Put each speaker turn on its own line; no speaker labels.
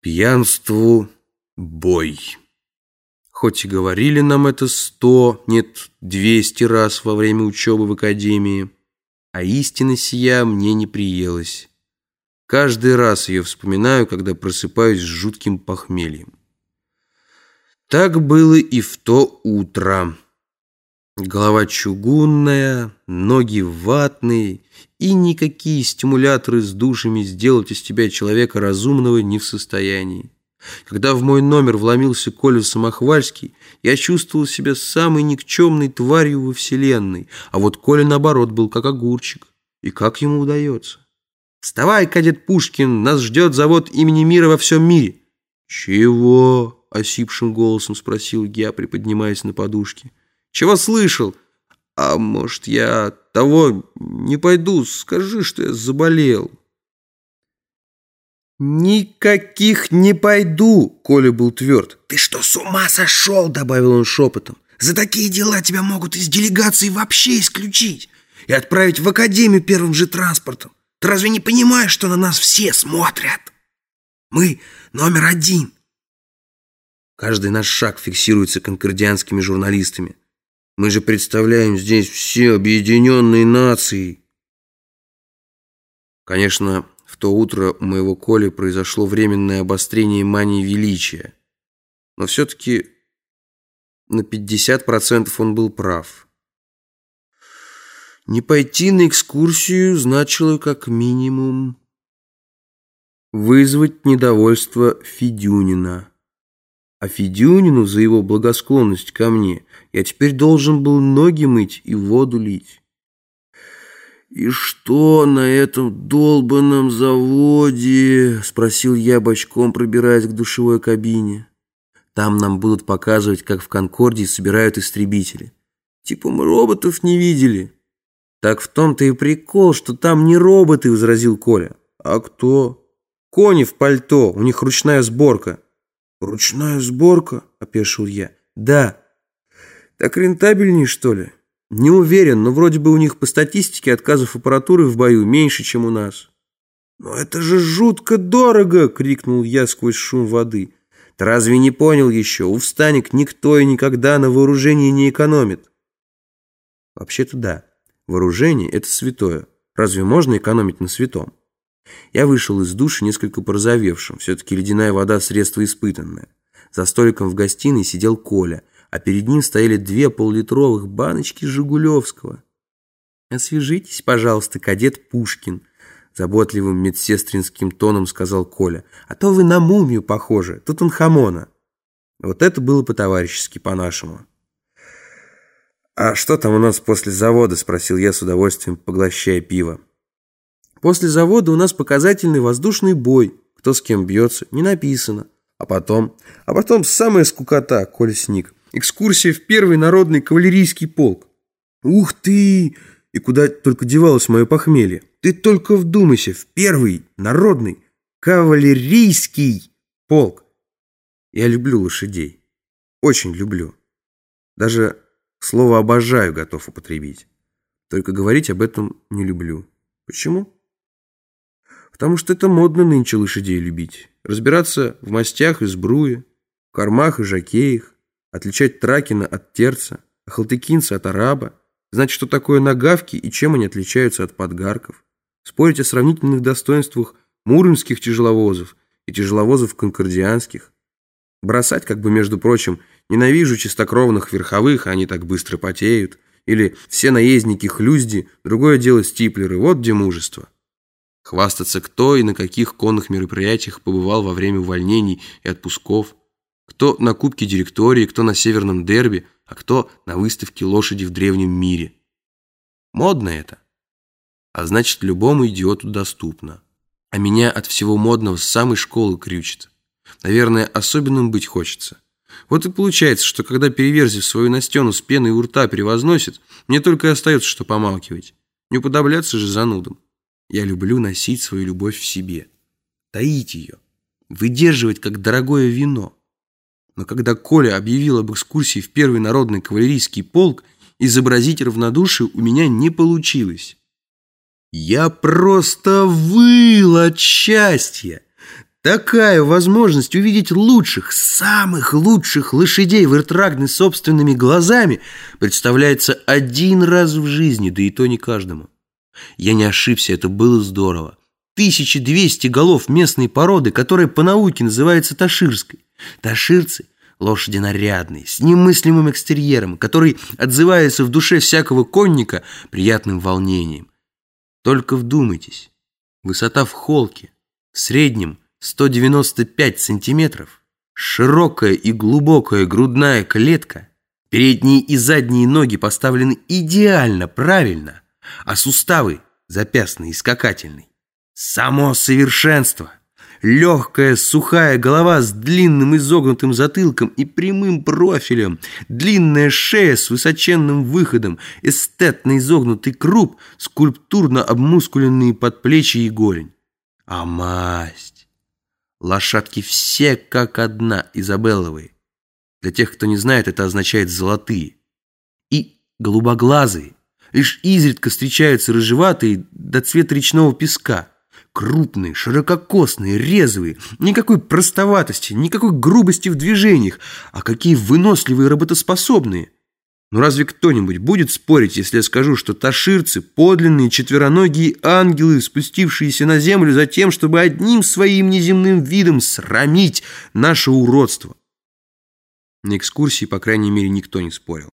Пьянству бой. Хоть и говорили нам это сто, нет, двести раз во время учебы в академии, а истина сия мне не приелась. Каждый раз ее вспоминаю, когда просыпаюсь с жутким похмельем. Так было и в то утро. Голова чугунная, ноги ватные, и никакие стимуляторы с душами сделать из тебя человека разумного не в состоянии. Когда в мой номер вломился Коля Самохвальский, я чувствовал себя самой никчемной тварью во вселенной, а вот Коля, наоборот, был как огурчик. И как ему удается? «Вставай, кадет Пушкин, нас ждет завод имени мира во всем мире». «Чего?» — осипшим голосом спросил я, приподнимаясь на подушке. Чего слышал? А может, я того не пойду? Скажи, что я заболел. «Никаких не пойду!» — Коля был тверд.
«Ты что, с ума сошел?» — добавил он шепотом. «За такие дела тебя могут из делегации вообще исключить и отправить в академию первым же транспортом. Ты разве не понимаешь, что на нас все смотрят? Мы номер один!»
Каждый наш шаг фиксируется конкордианскими журналистами. Мы же представляем здесь все объединенные нации. Конечно, в то утро у моего Коли произошло временное обострение мании величия. Но все-таки на 50% он был прав. Не пойти на экскурсию значило как минимум вызвать недовольство Федюнина. А Федюнину за его благосклонность ко мне я теперь должен был ноги мыть и воду лить. «И что на этом долбанном заводе?» — спросил я бочком, пробираясь к душевой кабине. «Там нам будут показывать, как в Конкордии собирают истребители. Типа мы роботов не видели». «Так в том-то и прикол, что там не роботы», — возразил Коля. «А кто?» «Кони в пальто, у них ручная сборка».
«Ручная сборка?» — опешил я.
«Да». «Так рентабельнее, что ли?» «Не уверен, но вроде бы у них по статистике отказов аппаратуры в бою меньше, чем у нас».
«Но это же жутко дорого!» — крикнул я сквозь шум воды.
«Ты разве не понял еще? У встанек никто и никогда на вооружении не экономит». Вообще-то да, вооружение — это святое. Разве можно экономить на святом? Я вышел из души несколько порозовевшим. Все-таки ледяная вода – средство испытанное. За столиком в гостиной сидел Коля, а перед ним стояли две поллитровых баночки Жигулевского. «Освежитесь, пожалуйста, кадет Пушкин», – заботливым медсестринским тоном сказал Коля. «А то вы на мумию похожи, тут он хамона». Вот это было по-товарищески, по-нашему. «А что там у нас после завода?» – спросил я с удовольствием, поглощая пиво. После завода у нас показательный воздушный бой. Кто с кем бьется, не написано. А потом... А потом самая скукота, Коля сник. Экскурсия в первый народный кавалерийский полк. Ух ты! И куда только девалось мое похмелье. Ты только вдумайся, в первый народный кавалерийский полк. Я люблю лошадей. Очень люблю. Даже слово «обожаю» готов употребить. Только говорить об этом не люблю. Почему? Потому что это модно нынче лошадей любить. Разбираться в мастях и сбруе, в кормах и жакеях, отличать тракина от терца, а халтыкинца от араба, знать, что такое нагавки и чем они отличаются от подгарков, спорить о сравнительных достоинствах муромских тяжеловозов и тяжеловозов конкордианских, бросать, как бы, между прочим, ненавижу чистокровных верховых, они так быстро потеют, или все наездники хлюзди, другое дело стиплеры, вот где мужество. Хвастаться, кто и на каких конных мероприятиях побывал во время увольнений и отпусков, кто на Кубке директории, кто на Северном дерби, а кто на выставке лошади в древнем мире. Модно это. А значит, любому идиоту доступно. А меня от всего модного с самой школы крючит. Наверное, особенным быть хочется. Вот и получается, что когда Переверзев свою Настену с пеной у рта перевозносит, мне только и остается, что помалкивать. Не уподобляться же занудам. Я люблю носить свою любовь в себе, таить ее, выдерживать как дорогое вино. Но когда Коля объявил об экскурсии в первый народный кавалерийский полк, изобразить равнодушие у меня не получилось. Я просто выл от счастья. Такая возможность увидеть лучших, самых лучших лошадей в Иртрагне собственными глазами представляется один раз в жизни, да и то не каждому. Я не ошибся, это было здорово. 1200 голов местной породы, которая по науке называется таширской. Таширцы – лошади нарядные, с немыслимым экстерьером, который отзывается в душе всякого конника приятным волнением. Только вдумайтесь, высота в холке в среднем 195 сантиметров, широкая и глубокая грудная клетка, передние и задние ноги поставлены идеально правильно, а суставы запястные и скакательные. Само совершенство! Легкая, сухая голова с длинным изогнутым затылком и прямым профилем, длинная шея с высоченным выходом, эстетно изогнутый круп, скульптурно обмускуленные подплечья и голень. А масть! Лошадки все как одна, изабелловые. Для тех, кто не знает, это означает «золотые». И голубоглазые. Лишь изредка встречаются рыжеватые до цвета речного песка. Крупные, ширококосные, резвые. Никакой простоватости, никакой грубости в движениях. А какие выносливые работоспособные. Но разве кто-нибудь будет спорить, если я скажу, что таширцы – подлинные четвероногие ангелы, спустившиеся на землю за тем, чтобы одним своим неземным видом срамить наше уродство? На экскурсии, по крайней мере, никто не спорил.